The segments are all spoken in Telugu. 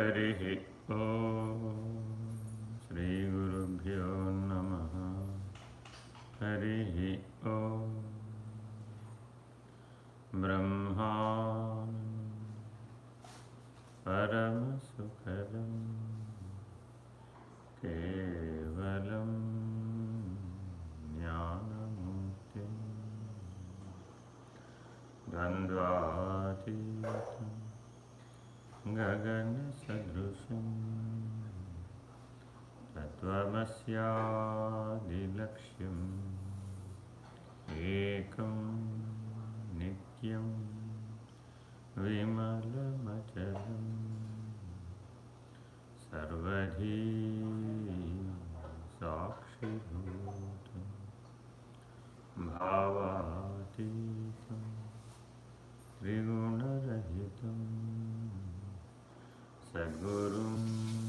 हरिः ॐ श्रीगुरुभ्यो नमः। हरिः ॐ ब्रह्मान् परमसुखदं केवलं ज्ञानमुक्तिं द्वन्द्वातीतम् गगनसदृशं तत्त्वमस्यादिलक्ष्यम् एकं नित्यं विमलमचलं सर्वधी साक्षिभूतं भावातीतं त्रिगुणरहितम्। Sadgurum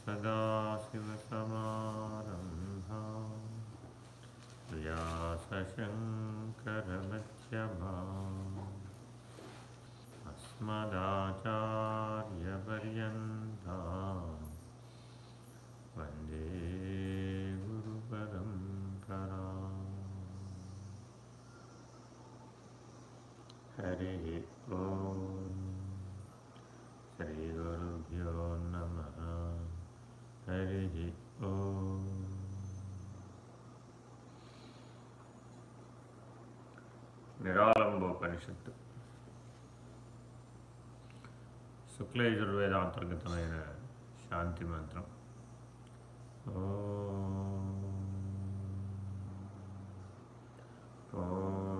सदाशिवसमारम्भा व्यासशङ्करमध्यमा अस्मदाचार्यपर्यन्ता वंदे गुरुपरम्परा। हरिः ॐ నిరాళంబోపనిషత్తు శుక్లయజుర్వేద అంతర్గతమైన శాంతి మంత్రం ఓం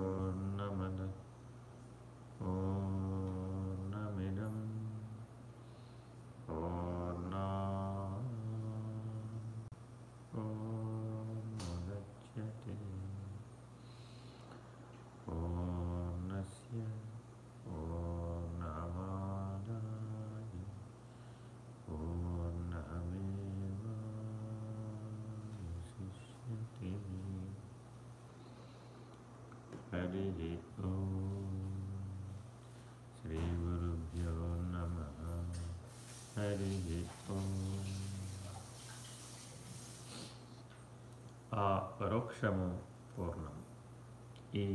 హరి ఓం శ్రీగురుభ్యో నమ హరి ఓం ఆ పరోక్షము పూర్ణము ఈ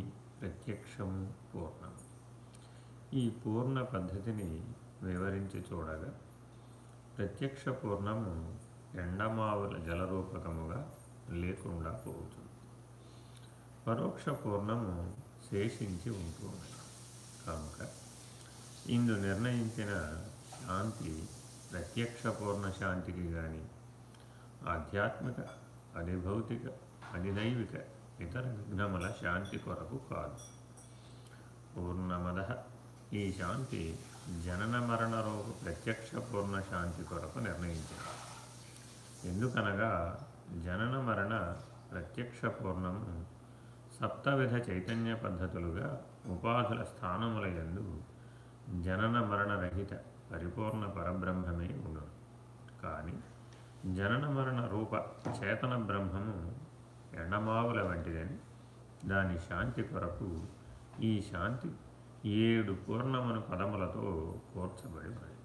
ప్రత్యక్షము పూర్ణం. ఈ పూర్ణ పద్ధతిని వివరించి చూడగా ప్రత్యక్ష పూర్ణము ఎండమావుల జలరూపకముగా లేకుండా పోతుంది పరోక్ష పూర్ణము శేషించి ఉంటుంది కనుక ఇందు నిర్ణయించిన శాంతి ప్రత్యక్ష పూర్ణ శాంతికి కానీ ఆధ్యాత్మిక అధిభౌతిక అధిదైవిక ఇతర విఘ్నముల శాంతి కొరకు కాదు. పూర్ణమద ఈ శాంతి జనన మరణ రోగ ప్రత్యక్ష పూర్ణ శాంతి కొరకు నిర్ణయించారు ఎందుకనగా జనన మరణ ప్రత్యక్ష పూర్ణము సప్తవిధ చైతన్య పద్ధతులుగా ఉపాధుల స్థానముల యందు జనన మరణరహిత పరిపూర్ణ పరబ్రహ్మమే ఉండును. కానీ జనన మరణ రూప చేతన బ్రహ్మము ఎండమావుల వంటిదని దాని శాంతి కొరకు ఈ శాంతి ఏడు పూర్ణమును పదములతో కూర్చబడి ఉన్నది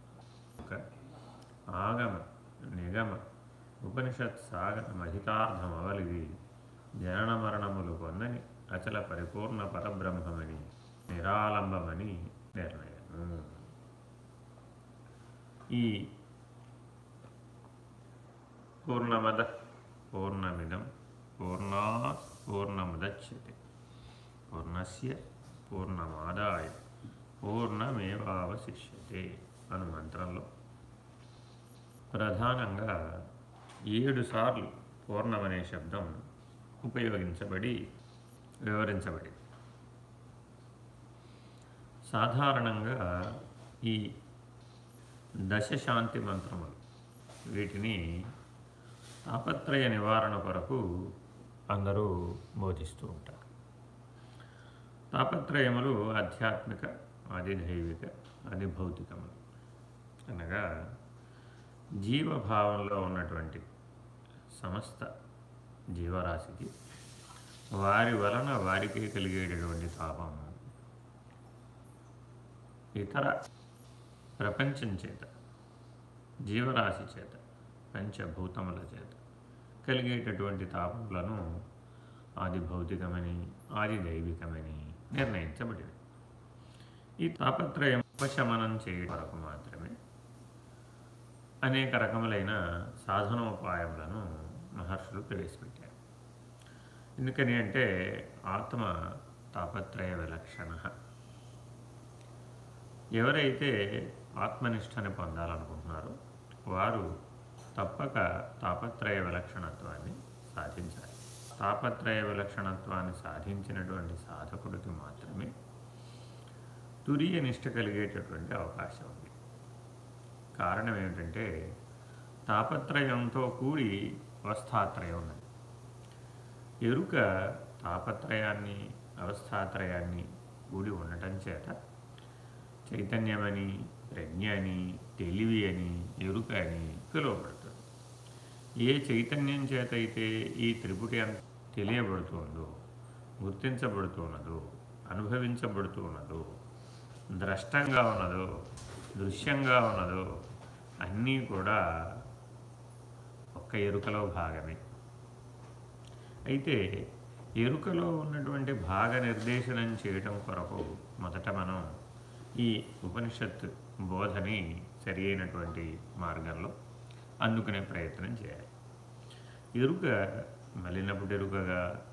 ఒక ఆగమ నిగమ ఉపనిషత్ సాగర మహితార్థమవలివి జనన మరణములు పొందని అచల పరిపూర్ణ పరబ్రహ్మమని నిరాలంబమని నిర్ణయము. ఈ పూర్ణమద పూర్ణమిదం పూర్ణాత్ పూర్ణముదచ్యతే పూర్ణస్య పూర్ణమాదాయ పూర్ణమేవావశిష్యతే అను మంత్రంలో ప్రధానంగా ఏడు సార్లు పూర్ణమనే శబ్దం ఉపయోగించబడి వివరించబడింది సాధారణంగా ఈ దశశాంతి మంత్రములు వీటిని తాపత్రయ నివారణ కొరకు అందరూ బోధిస్తూ ఉంటారు. తాపత్రయములు ఆధ్యాత్మిక ఆదిదైవిక అది భౌతికములు. అనగా జీవభావంలో ఉన్నటువంటి సమస్త జీవరాశికి వారి వలన వారికి కలిగేటటువంటి తాపము ఇతర ప్రపంచం చేత జీవరాశి చేత పంచభూతముల చేత కలిగేటటువంటి తాపములను ఆది భౌతికమని ఆది దైవికమని నిర్ణయించబడింది ఈ తాపత్రయం ఉపశమనం చేయడం వరకు మాత్రమే అనేక రకములైన సాధనోపాయములను మహర్షులు ప్రవేశపెట్టారు. ఎందుకని అంటే ఆత్మ తాపత్రయ విలక్షణ ఎవరైతే ఆత్మనిష్టని పొందాలనుకుంటున్నారో వారు తప్పక తాపత్రయ విలక్షణత్వాన్ని సాధించాలి. తాపత్రయ విలక్షణత్వాన్ని సాధించినటువంటి సాధకుడికి మాత్రమే తురియ నిష్ట కలిగేటటువంటి అవకాశం ఉంది. కారణం ఏమిటంటే తాపత్రయంతో కూడి అవస్థాత్రయం ఉన్నది ఎరుక తాపత్రయాన్ని అవస్థాత్రయాన్ని కూడి ఉండటం చేత చైతన్యమని ప్రజ్ఞ అని తెలివి అని ఎరుక అని పిలువబడుతుంది ఏ చైతన్యం చేత అయితే ఈ త్రిపుటి అంత తెలియబడుతుందో గుర్తించబడుతున్నదో అనుభవించబడుతున్నదో ద్రష్టంగా ఉన్నదో దృశ్యంగా ఉన్నదో అన్నీ కూడా ఒక్క ఎరుకలో భాగమే. అయితే ఎరుకలో ఉన్నటువంటి భాగ నిర్దేశనం చేయటం కొరకు మొదట మనం ఈ ఉపనిషత్ బోధని సరి అయినటువంటి మార్గంలో అందుకునే ప్రయత్నం చేయాలి. ఎరుక మలినపుడు ఎరుకగా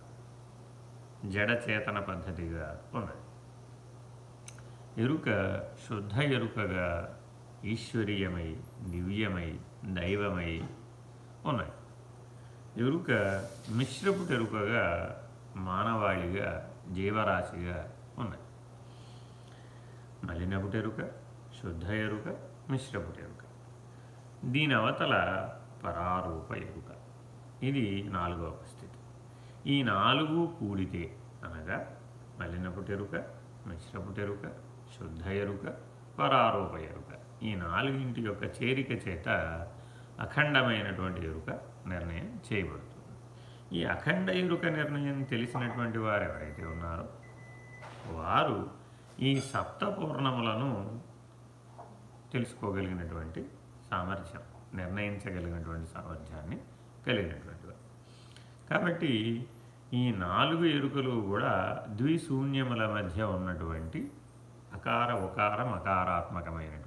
జడచేతన పద్ధతిగా ఉన్నది. ఎరుక శుద్ధ ఎరుకగా ఈశ్వరీయమై దివ్యమై దైవమై ఉన్నాయి. ఎరుక మిశ్రపు ఎరుకగా మానవాళిగా జీవరాశిగా ఉన్నాయి. మలినపుటెరుక శుద్ధ ఎరుక మిశ్రపుటెరుక దీని అవతల పరారూప ఎరుక. ఇది నాలుగవ స్థితి. ఈ నాలుగు కూడితే అనగా మలినపుటెరుక ఎరుక ఎరుక శుద్ధ ఎరుక పరారూప ఎరుక. ఈ నాలుగింటి యొక్క చేరిక చేత అఖండమైనటువంటి ఎరుక నిర్ణయం చేయబడుతుంది. ఈ అఖండ ఎరుక నిర్ణయం తెలిసినటువంటి వారు ఎవరైతే ఉన్నారో వారు ఈ సప్తపూర్ణములను తెలుసుకోగలిగినటువంటి సామర్థ్యం నిర్ణయించగలిగినటువంటి సామర్థ్యాన్ని కలిగినటువంటి వారు. కాబట్టి ఈ నాలుగు ఎరుకలు కూడా ద్విశూన్యముల మధ్య ఉన్నటువంటి అకార ఉకార మకారాత్మకమైనటువంటిది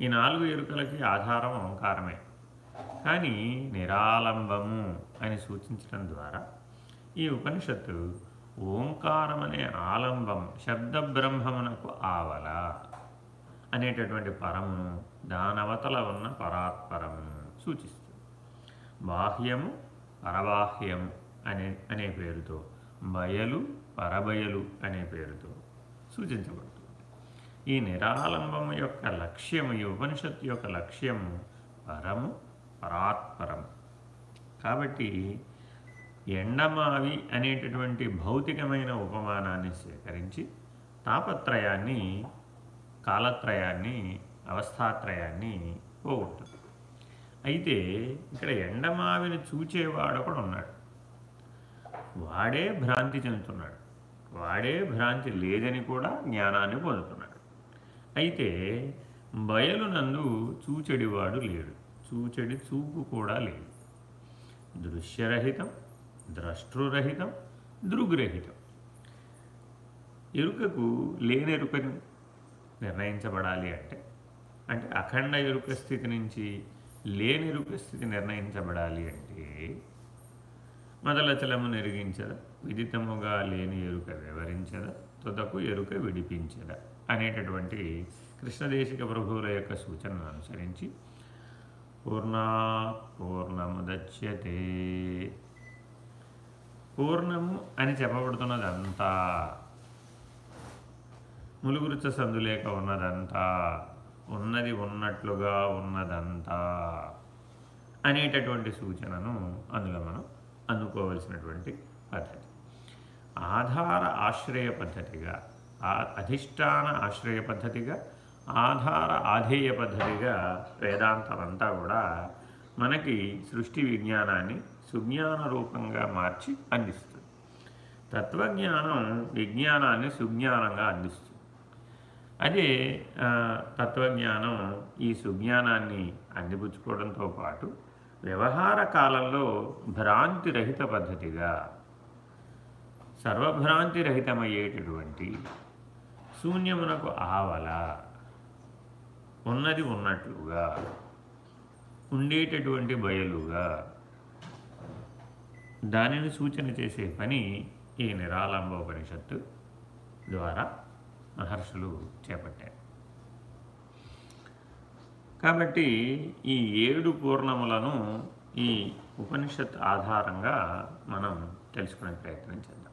ఈ నాలుగు ఎరుకలకి ఆధారం ఓంకారమే కానీ నిరాలంబము అని సూచించడం ద్వారా ఈ ఉపనిషత్తు ఓంకారం అనే ఆలంబం శబ్ద బ్రహ్మమునకు ఆవల అనేటటువంటి పరమును దానవతల ఉన్న పరాత్పరమును సూచిస్తుంది. బాహ్యము పరబాహ్యము అనే అనే పేరుతో బయలు పరబయలు అనే పేరుతో సూచించబడుతుంది. ఈ నిరాలంబము యొక్క లక్ష్యము ఈ ఉపనిషత్ యొక్క లక్ష్యము పరము పరాత్పరము. కాబట్టి ఎండమావి అనేటటువంటి భౌతికమైన ఉపమానాన్ని స్వీకరించి తాపత్రయాన్ని కాలత్రయాన్ని అవస్థాత్రయాన్ని పోగొట్టుంది అయితే ఇక్కడ ఎండమావిని చూచేవాడు కూడా ఉన్నాడు. వాడే భ్రాంతి చెందుతున్నాడు. వాడే భ్రాంతి లేదని కూడా జ్ఞానాన్ని పొందుతున్నాడు. అయితే బయలునందు చూచెడివాడు లేడు. చూచెడి చూపు కూడా లేదు. దృశ్యరహితం ద్రష్టృరహితం దృగ్రహితం. ఎరుకకు లేని ఎరుకని నిర్ణయించబడాలి అంటే అంటే అఖండ ఎరుక స్థితి నుంచి లేని స్థితి నిర్ణయించబడాలి అంటే మొదలచలము నెరిగించద? విదితముగా లేని ఎరుక వివరించద? తుదకు ఎరుక విడిపించద? అనేటటువంటి కృష్ణదేశిక ప్రభువుల యొక్క సూచనను అనుసరించి పూర్ణా పూర్ణముదచ్యతే పూర్ణము అని చెప్పబడుతున్నదంతా ములుగురుచ సందులేక ఉన్నదంతా ఉన్నది ఉన్నట్లుగా ఉన్నదంతా అనేటటువంటి సూచనను అందులో మనం అందుకోవలసినటువంటి పద్ధతి. ఆధార ఆశ్రయ పద్ధతిగా అధిష్టాన ఆశ్రయ పద్ధతిగా ఆధార ఆధేయ పద్ధతిగా వేదాంతం అంతా కూడా మనకి సృష్టి విజ్ఞానాన్ని సుజ్ఞాన రూపంగా మార్చి అందిస్తుంది. తత్వజ్ఞానం విజ్ఞానాన్ని సుజ్ఞానంగా అందిస్తుంది. అదే తత్వజ్ఞానం ఈ సుజ్ఞానాన్ని అందిపుచ్చుకోవడంతో పాటు వ్యవహార కాలంలో భ్రాంతి రహిత పద్ధతిగా సర్వభ్రాంతి రహితమయ్యేటటువంటి శూన్యమునకు ఆవల. ఉన్నది ఉన్నట్లుగా ఉండేటటువంటి బయలుగా. దానిని సూచన చేసే పని ఈ నిరాళంబోపనిషత్తు ద్వారా మహర్షులు చేపట్టారు. కాబట్టి ఈ ఏడు పూర్ణములను ఈ ఉపనిషత్ ఆధారంగా మనం తెలుసుకునే ప్రయత్నం చేద్దాం.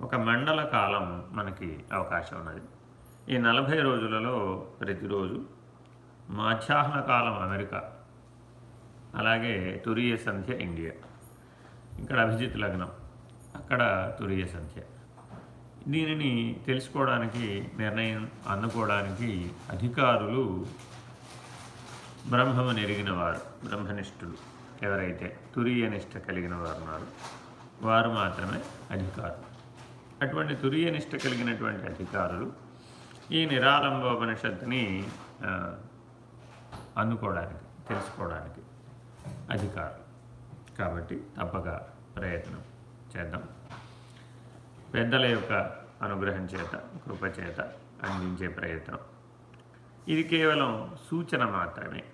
ఒక మండల కాలం మనకి అవకాశం ఉన్నది. ఈ నలభై రోజులలో ప్రతిరోజు మధ్యాహ్న కాలం అమెరికా అలాగే తురియ సంధ్య ఇండియా. ఇక్కడ అభిజిత్ లగ్నం అక్కడ తురియ సంధ్య. దీనిని తెలుసుకోవడానికి నిర్ణయం అందుకోవడానికి అధికారులు బ్రహ్మము నెరిగిన వారు బ్రహ్మనిష్ఠులు. ఎవరైతే తురియనిష్ట కలిగిన వారు ఉన్నారు వారు మాత్రమే అధికారులు. అటువంటి తురియ నిష్ట కలిగినటువంటి అధికారులు ఈ నిరాలంబోపనిషత్తుని అందుకోవడానికి తెలుసుకోవడానికి అధికారులు. కాబట్టి తప్పక ప్రయత్నం చేద్దాం. పెద్దల యొక్క అనుగ్రహం చేత కృపచేత అందించే ప్రయత్నం. ఇది కేవలం సూచన మాత్రమే.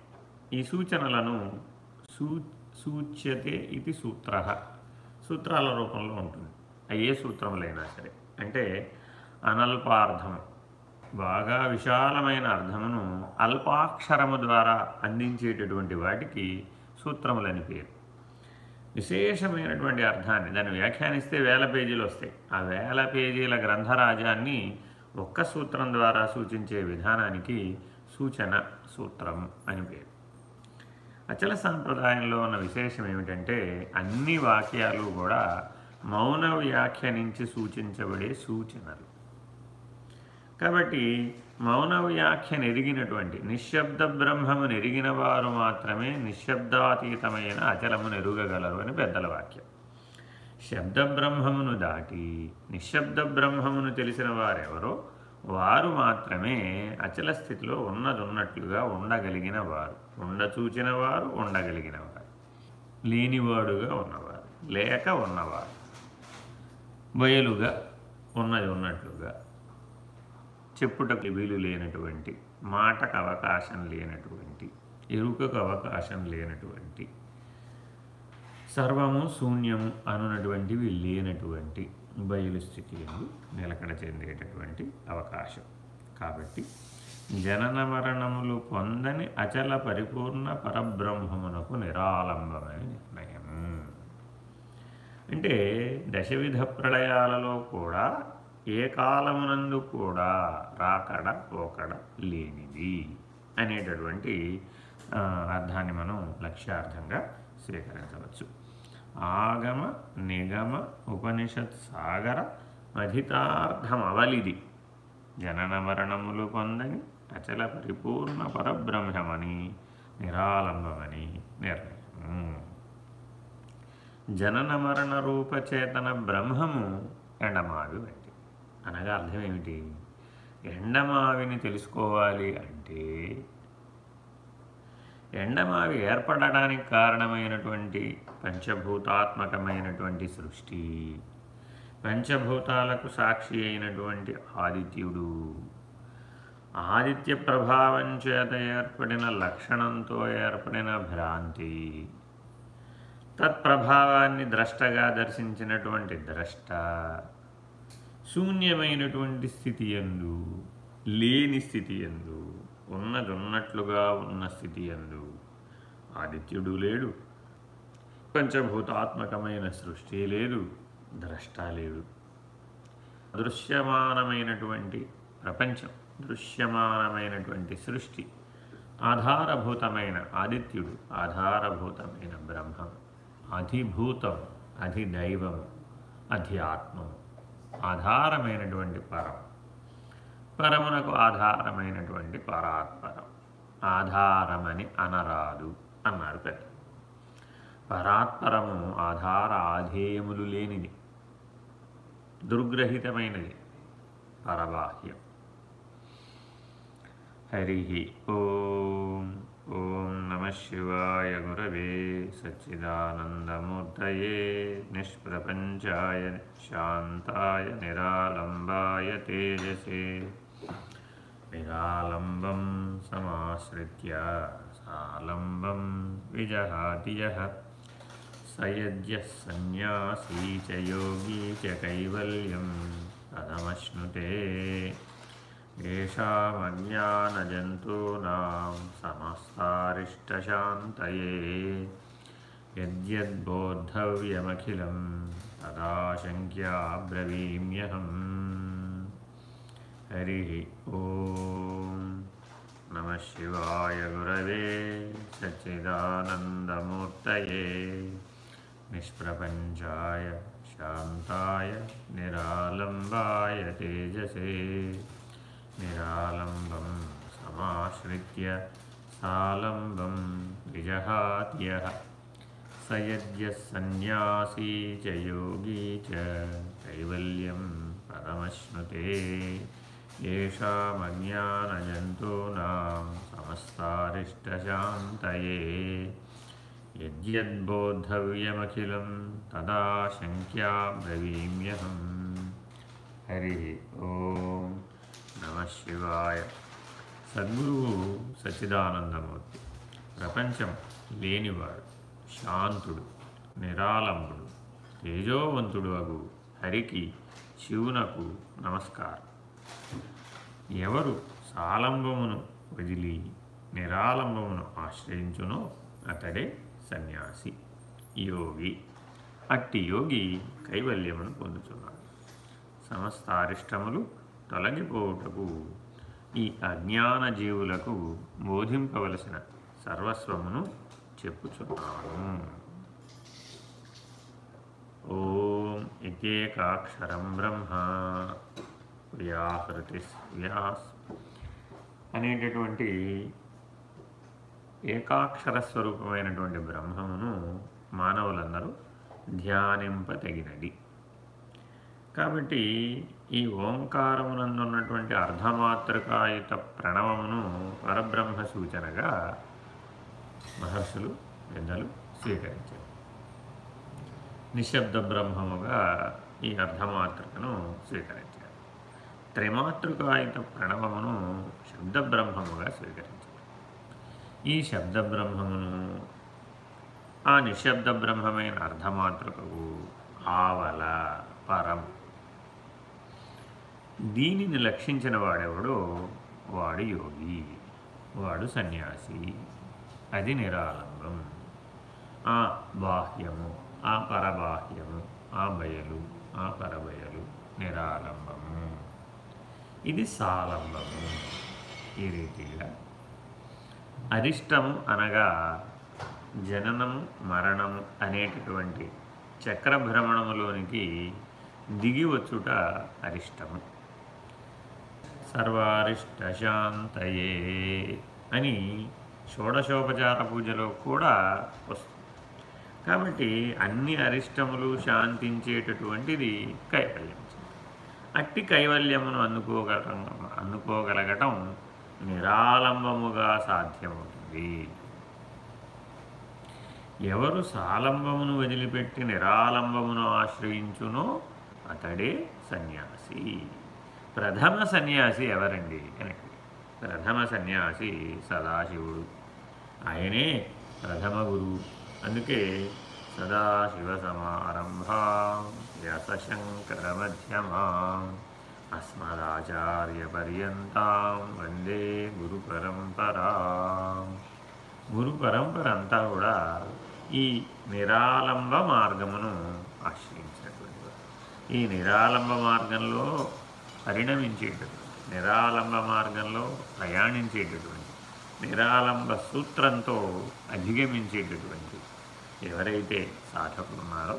ఈ సూచనలను సూ సూచ్యతే ఇది సూత్ర. సూత్రాల రూపంలో ఉంటుంది. ఏ సూత్రములైనా సరే. అంటే అనల్పార్థం. బాగా విశాలమైన అర్థమును అల్పాక్షరము ద్వారా అందించేటటువంటి వాటికి సూత్రములని పేరు. విశేషమైనటువంటి అర్థాన్ని దాన్ని వ్యాఖ్యానిస్తే వేల పేజీలు వస్తాయి. ఆ వేల పేజీల గ్రంథరాజాన్ని ఒక్క సూత్రం ద్వారా సూచించే విధానానికి సూచన సూత్రం అని పేరు. అచల సాంప్రదాయంలో ఉన్న విశేషం ఏమిటంటే అన్ని వాక్యాలు కూడా మౌన వ్యాఖ్య నుంచి సూచించబడే సూచనలు. కాబట్టి మౌన వ్యాఖ్య నెరిగినటువంటి నిశ్శబ్ద బ్రహ్మము నెరిగిన వారు మాత్రమే నిశ్శబ్దాతీతమైన అచలము నెరుగగలరు అని పెద్దల వాక్యం. శబ్ద బ్రహ్మమును దాటి నిశ్శబ్ద బ్రహ్మమును తెలిసిన వారెవరో వారు మాత్రమే అచల స్థితిలో ఉన్నదున్నట్లుగా ఉండగలిగిన వారు. ఉండచూచిన వారు ఉండగలిగిన వారు. లేనివాడుగా ఉన్నవారు. లేక ఉన్నవారు. బయలుగా ఉన్నది ఉన్నట్లుగా. చెప్పుటకు వీలు లేనటువంటి మాటకు అవకాశం లేనటువంటి ఎరుకకు అవకాశం లేనటువంటి సర్వము శూన్యము అనునటువంటివి లేనటువంటి బయలు స్థితి నిలకడ చెందేటటువంటి అవకాశం. కాబట్టి జనన మరణములు పొందని అచల పరిపూర్ణ పరబ్రహ్మమునకు నిరాలంబమైన అంటే దశవిధ ప్రళయాలలో కూడా ఏ కాలమునందు కూడా రాకడ పోకడ లేనిది అనేటటువంటి అర్థాన్ని మనం లక్ష్యార్థంగా స్వీకరించవచ్చు. ఆగమ నిగమ ఉపనిషత్ సాగర అధితార్థమవలిది. జనన మరణములు పొందని అచల పరిపూర్ణ పరబ్రహ్మమని నిరాలంబమని నిర్ణయం జనన మరణ రూపచేతన బ్రహ్మము ఎండమావి వంటి. అనగా అర్థం ఏమిటి? ఎండమావిని తెలుసుకోవాలి అంటే ఎండమావి ఏర్పడడానికి కారణమైనటువంటి పంచభూతాత్మకమైనటువంటి సృష్టి పంచభూతాలకు సాక్షి అయినటువంటి ఆదిత్యుడు. ఆదిత్య ప్రభావం చేత ఏర్పడిన లక్షణంతో ఏర్పడిన భ్రాంతి. తత్ప్రభావాన్ని ద్రష్టగా దర్శించినటువంటి ద్రష్ట శూన్యమైనటువంటి స్థితి ఎందు లేని స్థితి ఎందు ఉన్నది ఉన్నట్లుగా ఉన్న స్థితి ఎందు ఆదిత్యుడు లేడు. పంచభూతాత్మకమైన సృష్టి లేదు ద్రష్ట లేడు దృశ్యమానమైనటువంటి ప్రపంచం దృశ్యమానమైనటువంటి సృష్టి ఆధారభూతమైన ఆదిత్యుడు ఆధారభూతమైన బ్రహ్మం. అధిభూతం అధిదైవం అధ్యాత్మం ఆధారమైనటువంటి పరం. పరమునకు ఆధారమైనటువంటి పరాత్పరం. ఆధారమని అనరాదు అన్నారు పెద్ద పరాత్పరము ఆధార ఆధేయములు లేనిది దుర్గ్రహితమైనది పరబాహ్యం. హరి ఓం. ఓం నమ శివాయ గురవే సచ్చిదానందమూర్తయే నిష్ప్రపంచాయ శాంతాయ నిరాలంబాయ తేజసే నిరాలంబం సమాశ్రిత్య సాలంబం విజహాతి యః సయజ్యः సన్యాసీ చ యోగీ చ కైవల్యం పదమశ్నుతే येषामज्ञानजन्तूनां समस्तारिष्टशान्तये यद्यद्बोद्धव्यमखिलं तदाशङ्क्या ब्रवीम्यहम् हरिः ॐ नमः शिवाय गुरवे सच्चिदानन्दमूर्तये निष्प्रपञ्चाय शान्ताय निरालम्बाय तेजसे निरालम्बं समाश्रित्य सालम्बं विजहात्यः। स यद्यः सन्न्यासी च योगी च कैवल्यं पदमश्नुते येषामज्ञानजन्तूनां समस्तारिष्टशान्तये। यद्यद्बोद्धव्यमखिलं तदा शङ्क्या ब्रवीम्यहम् हरिः ॐ నమ శివాయ. సద్గురువు సచిదానందమూర్తి ప్రపంచం లేనివాడు శాంతుడు నిరాలంబుడు తేజోవంతుడు అగు హరికి శివునకు నమస్కారం. ఎవరు సాలంబమును వదిలి నిరాలంబమును ఆశ్రయించునో అతడే సన్యాసి యోగి. అట్టి యోగి కైవల్యమును పొందుతున్నాడు సమస్త అరిష్టములు తొలగిపోవుటకు ఈ అజ్ఞాన జీవులకు బోధింపవలసిన సర్వస్వమును చెప్పుచున్నాను. ఓం ఇకేకాక్షరం బ్రహ్మ వ్యాహృతి వ్యాస్ అనేటటువంటి ఏకాక్షర స్వరూపమైనటువంటి బ్రహ్మమును మానవులందరూ ధ్యానింపతగినది కాబట్టి ఈ ఓంకారమునందున్నటువంటి అర్ధమాతృకాయుత ప్రణవమును పరబ్రహ్మ సూచనగా మహర్షులు పెద్దలు స్వీకరించారు. నిశ్శబ్ద బ్రహ్మముగా ఈ అర్ధమాతృకను స్వీకరించారు. త్రిమాతృకాయుత ప్రణవమును శబ్ద బ్రహ్మముగా స్వీకరించారు. ఈ శబ్ద బ్రహ్మమును ఆ నిశ్శబ్ద బ్రహ్మమైన అర్ధమాతృకకు ఆవల పరం దీనిని లక్షించిన వాడెవడో? వాడు యోగి వాడు సన్యాసి. అది నిరాలంబం. ఆ బాహ్యము ఆ పరబాహ్యము ఆ బయలు ఆ పరబయలు నిరాలంబము ఇది సాలంబము ఈ రీతిగా. అరిష్టము అనగా జననము మరణము అనేటటువంటి చక్రభ్రమణములోనికి దిగి వచ్చుట అరిష్టము. సర్వారిష్టశాంతయే అని షోడశోపచార పూజలో కూడా వస్తుంది. కాబట్టి అన్ని అరిష్టములు శాంతించేటటువంటిది కైవల్యం. అట్టి కైవల్యమును అందుకోగలం అందుకోగలగటం నిరాలంబముగా సాధ్యమవుతుంది. ఎవరు సాలంబమును వదిలిపెట్టి నిరాలంబమును ఆశ్రయించునో అతడే సన్యాసి. ప్రథమ సన్యాసి ఎవరండి అని ప్రథమ సన్యాసి సదాశివుడు. ఆయనే ప్రథమ గురువు. అందుకే సదాశివ సమారంభా వ్యాసశంకరమధ్యమా అస్మదాచార్యపర్యంతం వందే గురు పరంపరా గురు పరంపర అంతా కూడా ఈ నిరాలంబ మార్గమును ఆశ్రయించినటువంటి ఈ నిరాలంబ మార్గంలో పరిణమించేటటువంటి నిరాలంబ మార్గంలో ప్రయాణించేటటువంటి నిరాలంబ సూత్రంతో అధిగమించేటటువంటి ఎవరైతే సాధకులు ఉన్నారో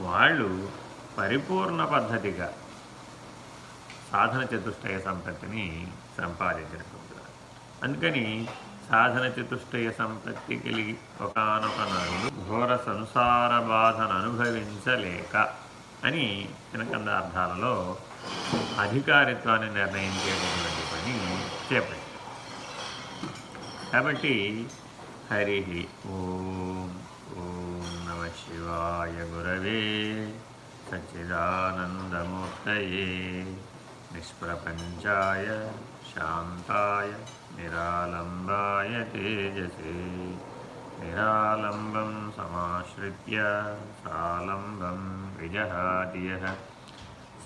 వాళ్ళు పరిపూర్ణ పద్ధతిగా సాధన చతుష్టయ సంపత్తిని సంపాదించినటువంటి అందుకని సాధన చతుష్టయ సంపత్తి కలిగి ఒకనొక నరుడు ఘోర సంసార బాధను అనుభవించలేక అని వెనకందార్థాలలో అధికారిత్వాన్ని నిర్ణయించేటటువంటి పని చేపట్టారు కాబట్టి హరి ఓం ఓం నమ శివాయ గురవే సచ్చిదానందమూర్తయే నిష్ప్రపంచాయ శాంతాయ నిరాలంబాయ తేజసే నిరాలంబం సమాశ్రిత్య సాలంబం విజహాదియ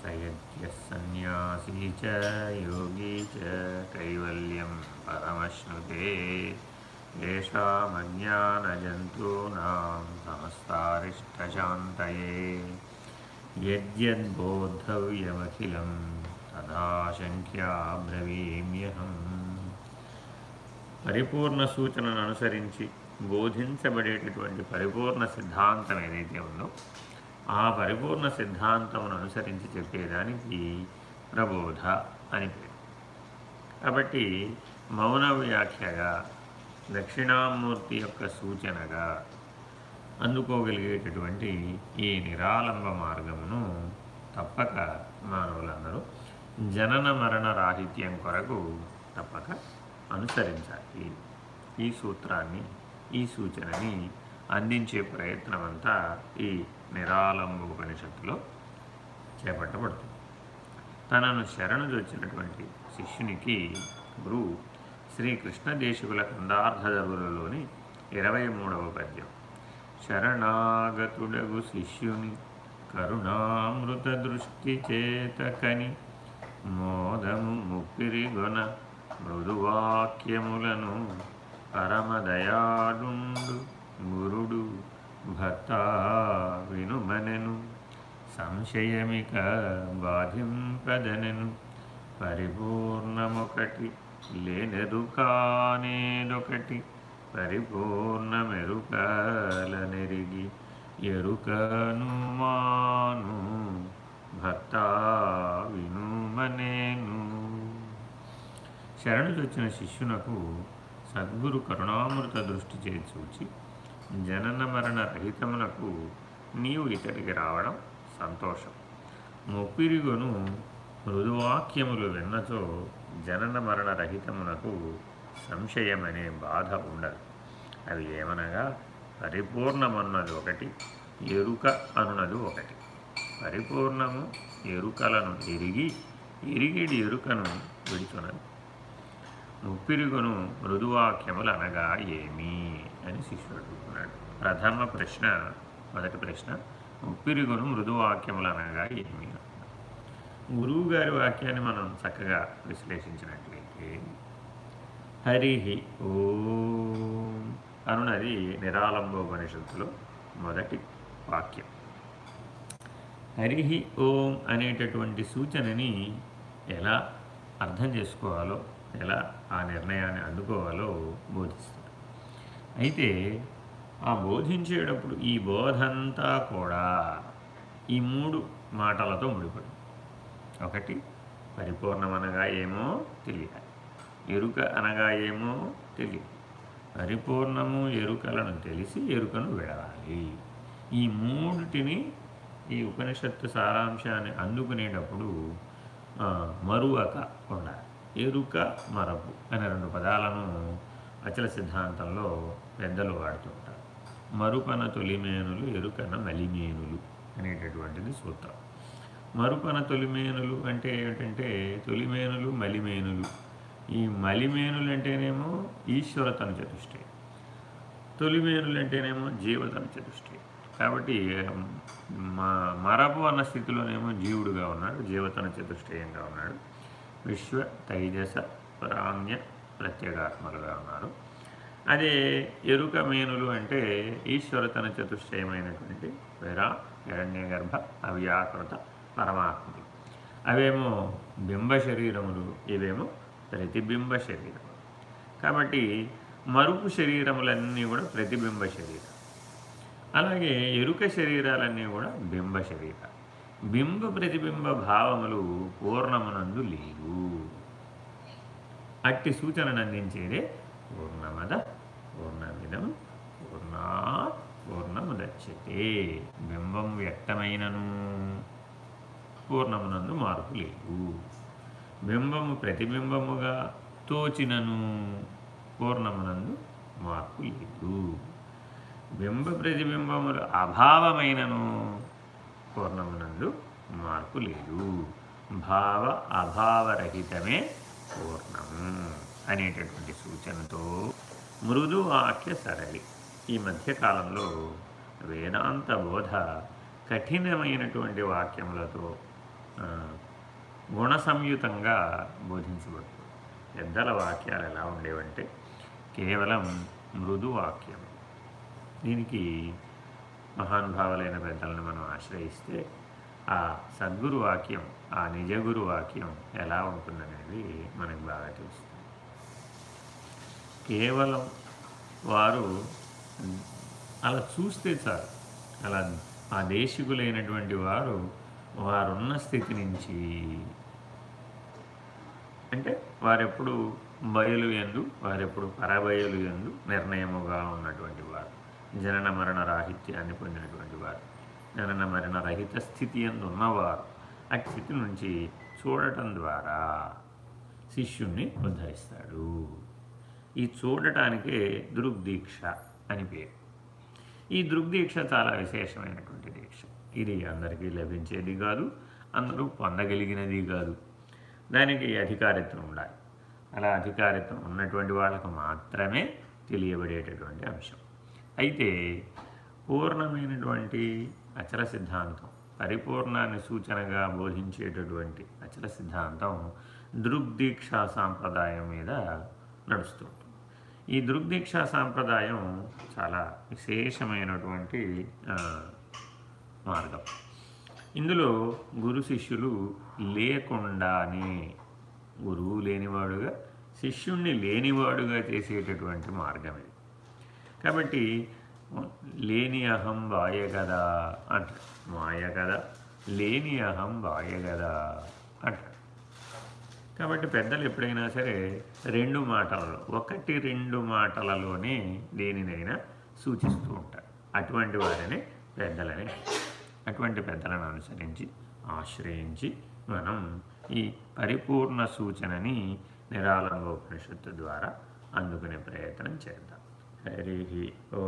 సయజ్ఞः సన్యాసీ చ యోగీ చ కైవల్యం పరమశ్నుతే येषामज्ञानजन्तूनां समस्तारिष्टशान्तये यद्यद्बोद्धव्यमखिलं తదాశంఖ్యా బ్రవీమ్యహం పరిపూర్ణ సూచనను అనుసరించి బోధించబడేటటువంటి పరిపూర్ణ సిద్ధాంతం ఏదైతే ఉందో ఆ పరిపూర్ణ సిద్ధాంతమును అనుసరించి చెప్పేదానికి ప్రబోధ అని పేరు. కాబట్టి మౌన వ్యాఖ్యగా దక్షిణామూర్తి యొక్క సూచనగా అందుకోగలిగేటటువంటి ఈ నిరాలంబ మార్గమును తప్పక మానవులందరూ జనన మరణ రాహిత్యం కొరకు తప్పక అనుసరించాలి. ఈ సూత్రాన్ని ఈ సూచనని అందించే ప్రయత్నమంతా ఈ నిరాలంబ ఉపనిషత్తులో చేపట్టబడుతుంది. తనను శరణు వచ్చినటువంటి శిష్యునికి గురువు శ్రీకృష్ణదేశకుల కందార్థదరులలోని ఇరవై మూడవ పద్యం. శరణాగతుడగు శిష్యుని కరుణామృత దృష్టి చేతకని మోదము ముప్పిరిగొన మృదువాక్యములను పరమదయాడు గురుడు భర్త వినుమనెను సంశయమిక బాధింపదనెను పరిపూర్ణమొకటి లేనెరుకానేదొకటి పరిపూర్ణమెరుకలనెరిగి ఎరుకను మాను భక్త వినుమనేను. శరణులొచ్చిన శిష్యునకు సద్గురు కరుణామృత దృష్టి చే చూచి జనన మరణ రహితమునకు నీవు ఇతడికి రావడం సంతోషం. మొప్పిరిగొను మృదువాక్యములు విన్నచో జనన మరణ రహితమునకు సంశయమనే బాధ ఉండదు. అవి ఏమనగా పరిపూర్ణమన్నది ఒకటి ఎరుక అనున్నది ఒకటి. పరిపూర్ణము ఎరుకలను ఎరిగి ఎరిగిడి ఎరుకను విడుచునది. ముప్పిరుగును మృదువాక్యములు అనగా ఏమి? అని శిష్యుడు అడుగుతున్నాడు. ప్రథమ ప్రశ్న మొదటి ప్రశ్న ఉప్పిరిగును మృదువాక్యములు అనగా ఏమి? గురువు గారి వాక్యాన్ని మనం చక్కగా విశ్లేషించినట్లయితే హరిహి ఓం అనున్నది నిరాళంబోపనిషత్తులో మొదటి వాక్యం. హరిహి ఓం అనేటటువంటి సూచనని ఎలా అర్థం చేసుకోవాలో ఎలా ఆ నిర్ణయాన్ని అందుకోవాలో బోధిస్తుంది అయితే ఆ బోధించేటప్పుడు ఈ బోధంతా కూడా ఈ మూడు మాటలతో ముడిపడి ఒకటి పరిపూర్ణం అనగా ఏమో తెలియాలి. ఎరుక అనగా ఏమో తెలియదు పరిపూర్ణము ఎరుకలను తెలిసి ఎరుకను విడవాలి. ఈ మూడిటిని ఈ ఉపనిషత్తు సారాంశాన్ని అందుకునేటప్పుడు మరువక ఉండాలి. ఎరుక మరపు అనే రెండు పదాలను అచల సిద్ధాంతంలో పెద్దలు వాడుతుంటారు మరుపన తొలిమేనులు ఎరుకన మలిమేనులు అనేటటువంటిది సూత్రం. మరుపన తొలిమేనులు అంటే ఏమిటంటే తొలిమేనులు మలిమేనులు. ఈ మలిమేనులు అంటేనేమో ఈశ్వరతను చతుష్టి. తొలిమేనులు అంటేనేమో జీవతను చతుష్టి. కాబట్టి మా మరపు అన్న స్థితిలోనేమో జీవుడుగా ఉన్నాడు జీవతన చతుష్టయంగా ఉన్నాడు. విశ్వ తైజస ప్రామ్య ప్రత్యేగాత్మలుగా ఉన్నారు. అదే ఎరుక మేనులు అంటే ఈశ్వరతన చతుష్టయమైనటువంటి విరా హిరణ్య గర్భ అవ్యాకృత పరమాత్మలు అవేమో బింబ శరీరములు ఇవేమో ప్రతిబింబ శరీరం కాబట్టి మరుపు శరీరములన్నీ కూడా ప్రతిబింబ శరీరం. అలాగే ఎరుక శరీరాలన్నీ కూడా బింబ శరీరాలు బింబ ప్రతిబింబ భావములు పూర్ణమునందు లేవు. అట్టి సూచనను అందించేదే పూర్ణమద పూర్ణమిదం పూర్ణా పూర్ణముదచ్చతే బింబం వ్యక్తమైనను. పూర్ణమునందు మార్పు లేదు. బింబము ప్రతిబింబముగా తోచినను. పూర్ణమునందు మార్పు లేదు. బింబ ప్రతిబింబములు అభావమైనను. పూర్ణమునందు మార్పు లేదు. భావ అభావరహితమే పూర్ణం అనేటటువంటి సూచనతో మృదు వాక్య సరళి ఈ మధ్యకాలంలో వేదాంత బోధ కఠినమైనటువంటి వాక్యములతో గుణ సంయుతంగా బోధించబడుతుంది. పెద్దల వాక్యాలు ఎలా ఉండేవంటే కేవలం మృదు వాక్యం. దీనికి మహానుభావులైన పెద్దలను మనం ఆశ్రయిస్తే ఆ సద్గురు వాక్యం ఆ నిజ గురు వాక్యం ఎలా ఉంటుందనేది మనకు బాగా తెలుస్తుంది. కేవలం వారు అలా చూస్తే చాలు. అలా ఆ దేశికులైనటువంటి వారు వారున్న స్థితి నుంచి అంటే వారెప్పుడు బయలు ఎందు వారెప్పుడు పరబయలు ఎందు నిర్ణయముగా ఉన్నటువంటి వారు. జనన మరణ రాహిత్యాన్ని పొందినటువంటి వారు. జనన మరణ రహిత స్థితి ఎందు ఉన్నవారు. ఆ స్థితి నుంచి చూడటం ద్వారా శిష్యుణ్ణి ఉద్ధరిస్తాడు. ఈ చూడటానికే దృగ్దీక్ష అని పేరు. ఈ దృగ్దీక్ష చాలా విశేషమైనటువంటి దీక్ష. ఇది అందరికీ లభించేది కాదు అందరూ పొందగలిగినది కాదు. దానికి అధికారిత్వం ఉండాలి. అలా అధికారిత్వం ఉన్నటువంటి వాళ్ళకు మాత్రమే తెలియబడేటటువంటి అంశం. అయితే పూర్ణమైనటువంటి అచల సిద్ధాంతం పరిపూర్ణాన్ని సూచనగా బోధించేటటువంటి అచల సిద్ధాంతం దృగ్దీక్షా సాంప్రదాయం మీద నడుస్తుంది ఈ దృగ్దీక్షా సాంప్రదాయం చాలా విశేషమైనటువంటి మార్గం. ఇందులో గురు శిష్యులు లేకుండానే గురువు లేనివాడుగా శిష్యుణ్ణి లేనివాడుగా చేసేటటువంటి మార్గం ఇది. కాబట్టి లేని అహం వాయ కదా అంటారు. మాయ కదా లేని అహం వాయ కదా అంటారు. కాబట్టి పెద్దలు ఎప్పుడైనా సరే రెండు మాటలలో ఒకటి రెండు మాటలలోనే దేనినైనా సూచిస్తూ ఉంటారు. అటువంటి వారిని పెద్దలని అటువంటి పెద్దలను అనుసరించి ఆశ్రయించి మనం ఈ పరిపూర్ణ సూచనని నిరాళంగోపనిషత్తు ద్వారా అందుకునే ప్రయత్నం చేద్దాం. हरिः ओ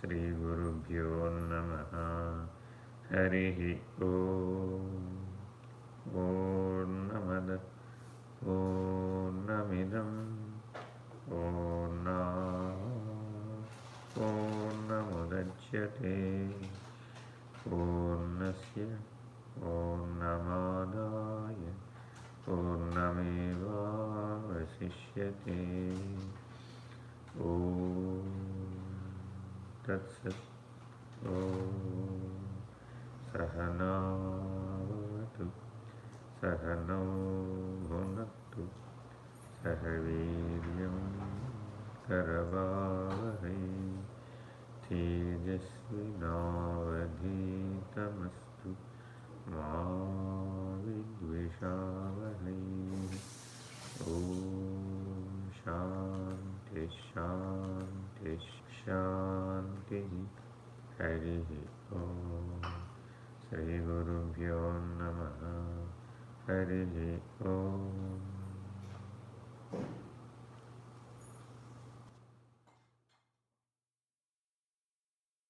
श्रीगुरुभ्यो नम। हरि ओ नमद ॐ नमिदम्। पूर्णस्य पूर्णमादाय पूर्णमेवावशिष्यते ॐ तत्सत् सहनावतु सहनौ भुनक्तु सह वीर्यं करवावहै तेजस्विनावधीतमस्तु मा विद्विषावहै। ॐ शांति शांति हरि ओ श्री गुरुभ्यो नमः। हरि ओम।